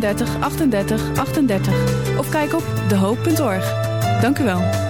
38 38 38 of kijk op dehoop.org. Dank u wel.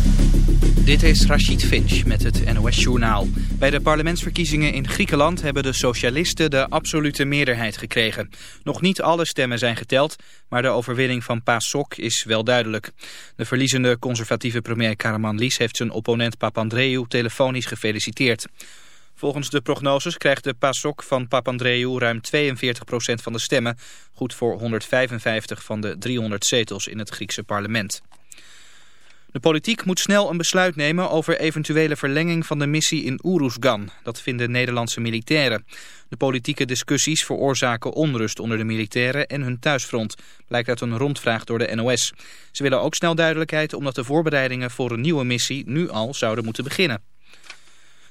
Dit is Rachid Finch met het NOS-journaal. Bij de parlementsverkiezingen in Griekenland hebben de socialisten de absolute meerderheid gekregen. Nog niet alle stemmen zijn geteld, maar de overwinning van PASOK is wel duidelijk. De verliezende conservatieve premier Karamanlis heeft zijn opponent Papandreou telefonisch gefeliciteerd. Volgens de prognoses krijgt de PASOK van Papandreou ruim 42% van de stemmen, goed voor 155 van de 300 zetels in het Griekse parlement. De politiek moet snel een besluit nemen over eventuele verlenging van de missie in Oeroesgan. Dat vinden Nederlandse militairen. De politieke discussies veroorzaken onrust onder de militairen en hun thuisfront, blijkt uit een rondvraag door de NOS. Ze willen ook snel duidelijkheid omdat de voorbereidingen voor een nieuwe missie nu al zouden moeten beginnen.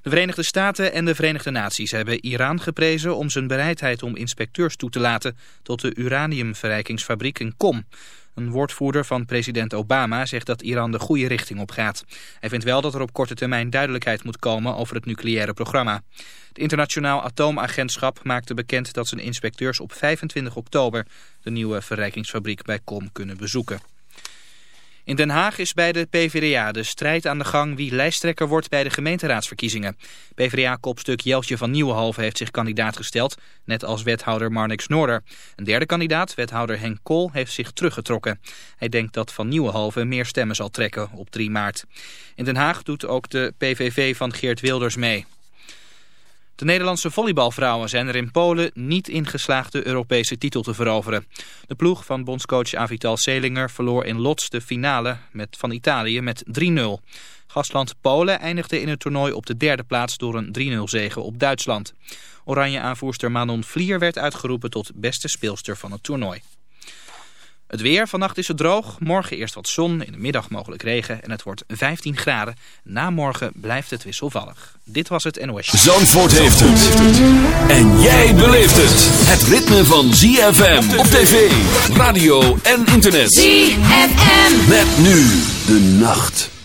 De Verenigde Staten en de Verenigde Naties hebben Iran geprezen om zijn bereidheid om inspecteurs toe te laten tot de uraniumverrijkingsfabriek in Kom. Een woordvoerder van president Obama zegt dat Iran de goede richting op gaat. Hij vindt wel dat er op korte termijn duidelijkheid moet komen over het nucleaire programma. Het internationaal atoomagentschap maakte bekend dat zijn inspecteurs op 25 oktober de nieuwe verrijkingsfabriek bij Kom kunnen bezoeken. In Den Haag is bij de PvdA de strijd aan de gang wie lijsttrekker wordt bij de gemeenteraadsverkiezingen. PvdA-kopstuk Jeltje van Nieuwenhoven heeft zich kandidaat gesteld, net als wethouder Marnix Noorder. Een derde kandidaat, wethouder Henk Kool, heeft zich teruggetrokken. Hij denkt dat van Nieuwenhoven meer stemmen zal trekken op 3 maart. In Den Haag doet ook de PVV van Geert Wilders mee. De Nederlandse volleybalvrouwen zijn er in Polen niet in geslaagd de Europese titel te veroveren. De ploeg van bondscoach Avital Selinger verloor in Lots de finale met, van Italië met 3-0. Gastland Polen eindigde in het toernooi op de derde plaats door een 3-0 zege op Duitsland. Oranje aanvoerster Manon Vlier werd uitgeroepen tot beste speelster van het toernooi. Het weer, vannacht is het droog. Morgen eerst wat zon, in de middag mogelijk regen en het wordt 15 graden. Na morgen blijft het wisselvallig. Dit was het NOS. Zandvoort heeft het. En jij beleeft het. Het ritme van ZFM op tv, radio en internet. ZFM. Met nu de nacht.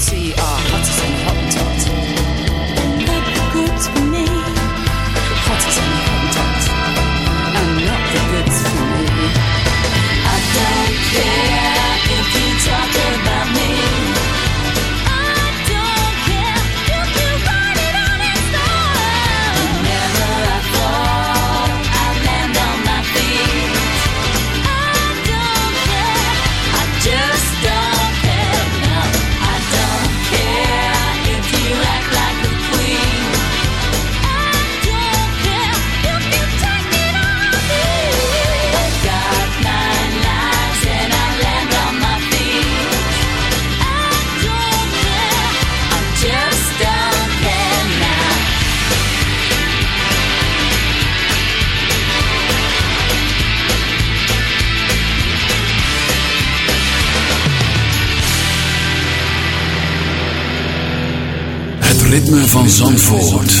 see. Uh, van Zandvoort.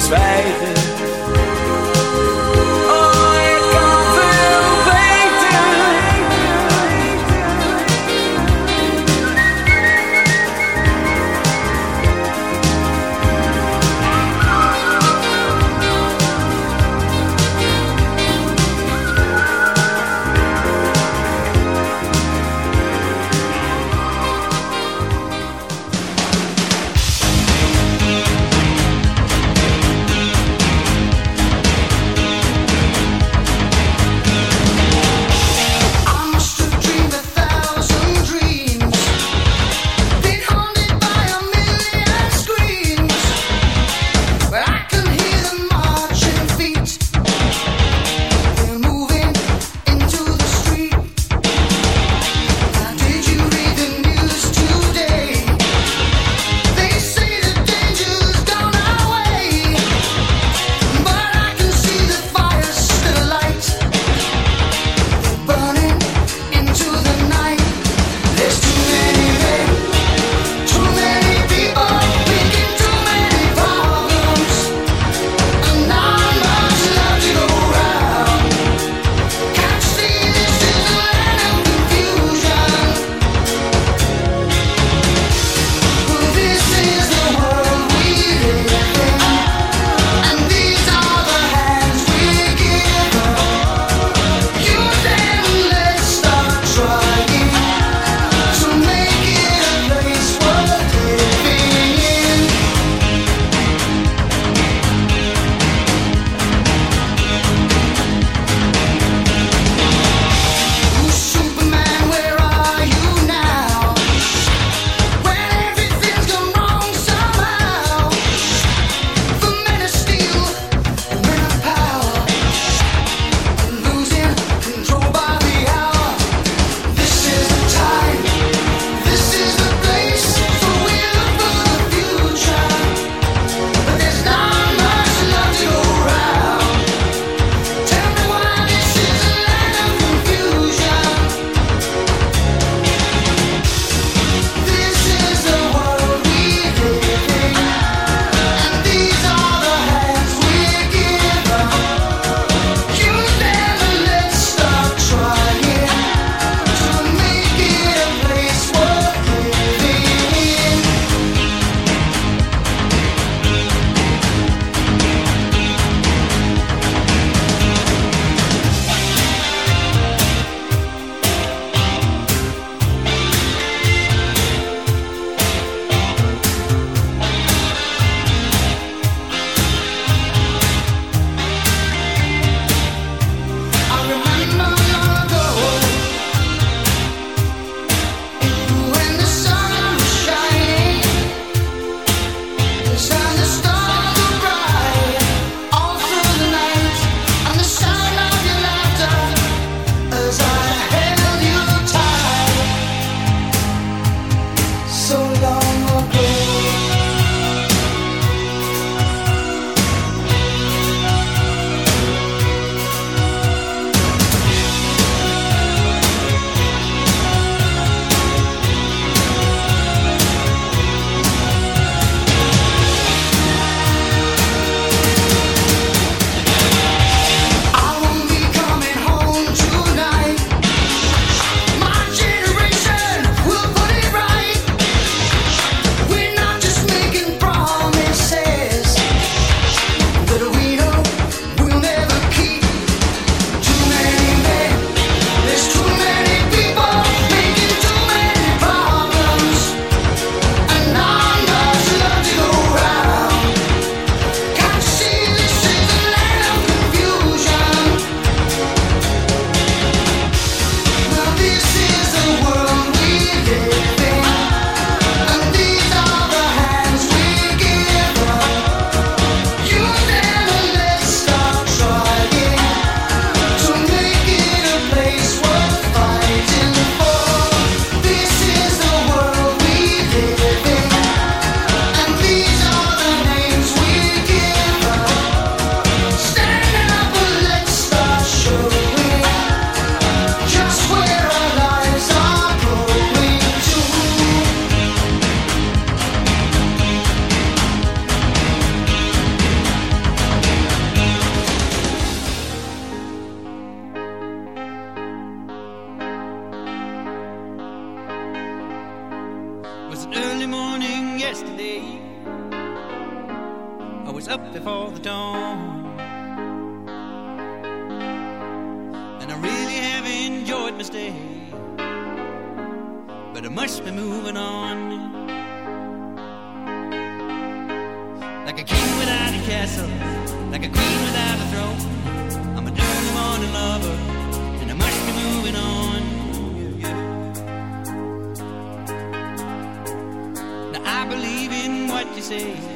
zwijgen. I believe in what you say.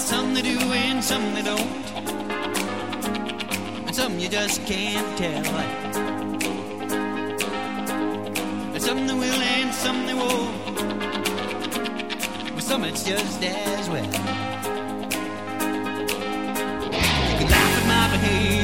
some they do and some they don't. And some you just can't tell. And some that will and some that won't. But some it's just as well. You can laugh at my behavior.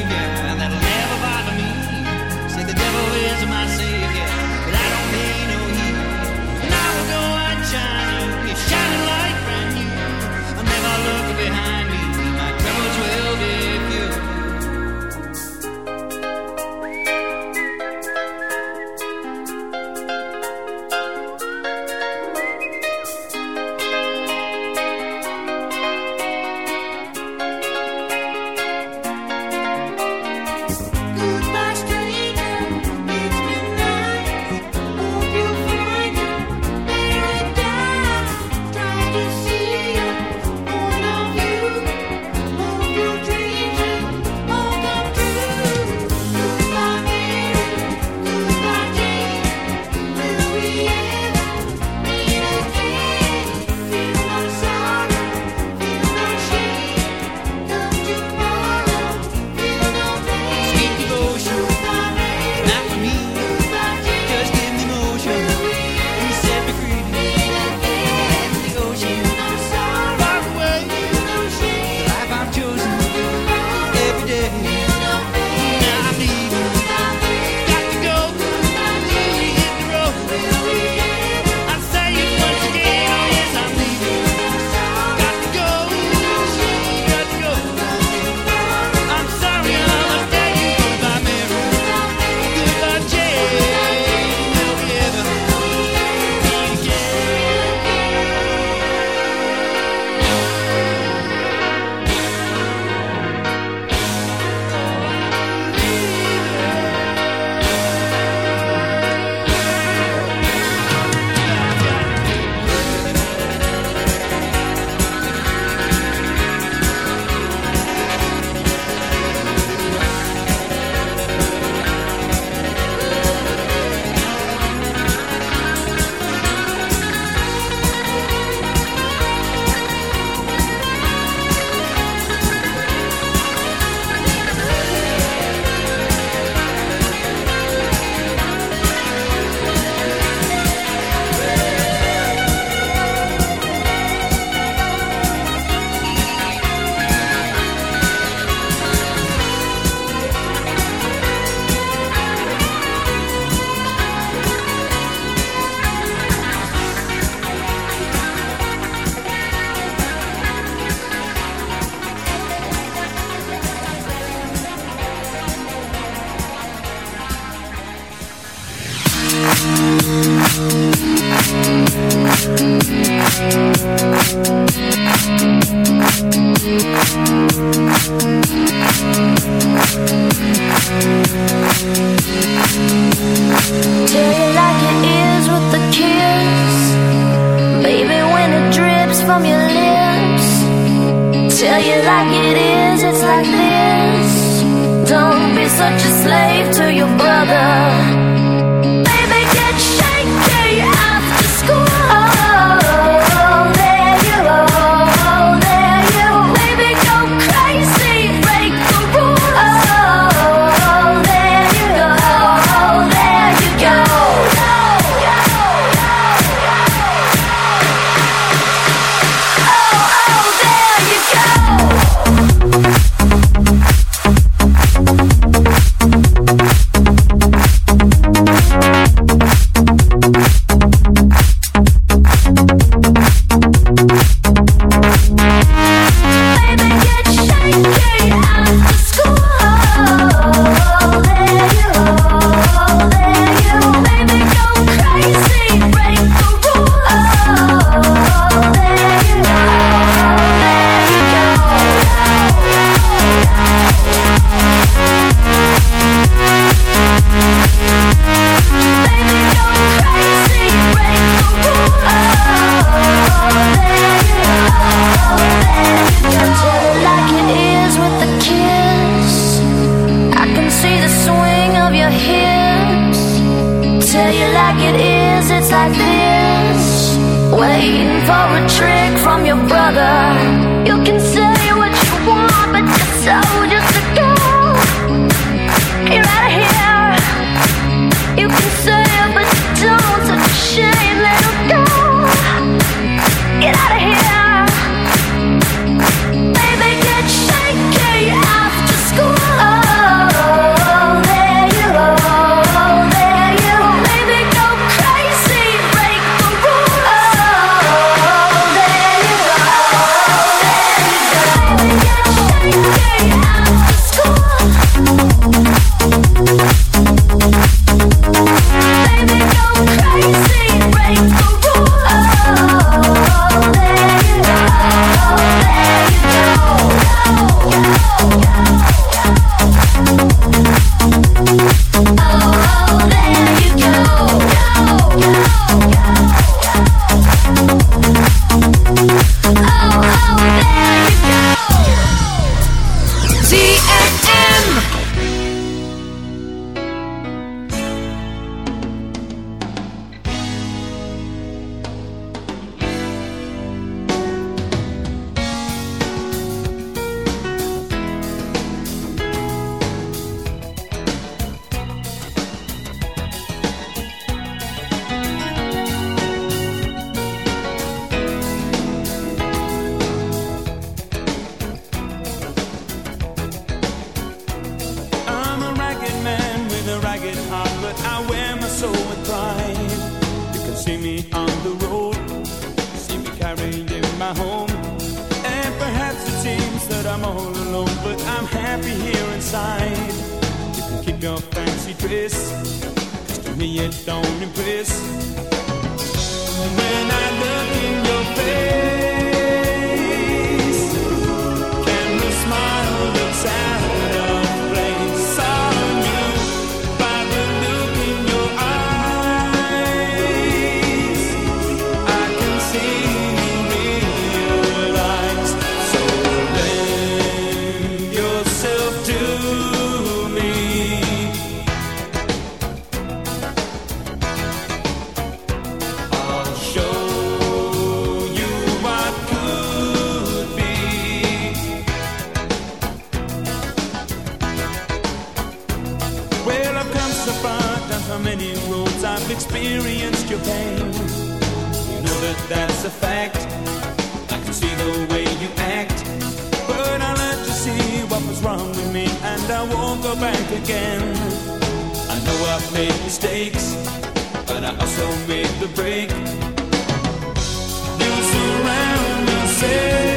your pain. You know that that's a fact. I can see the way you act. But I let you see what was wrong with me, and I won't go back again. I know I've made mistakes, but I also made the break. You surround yourself.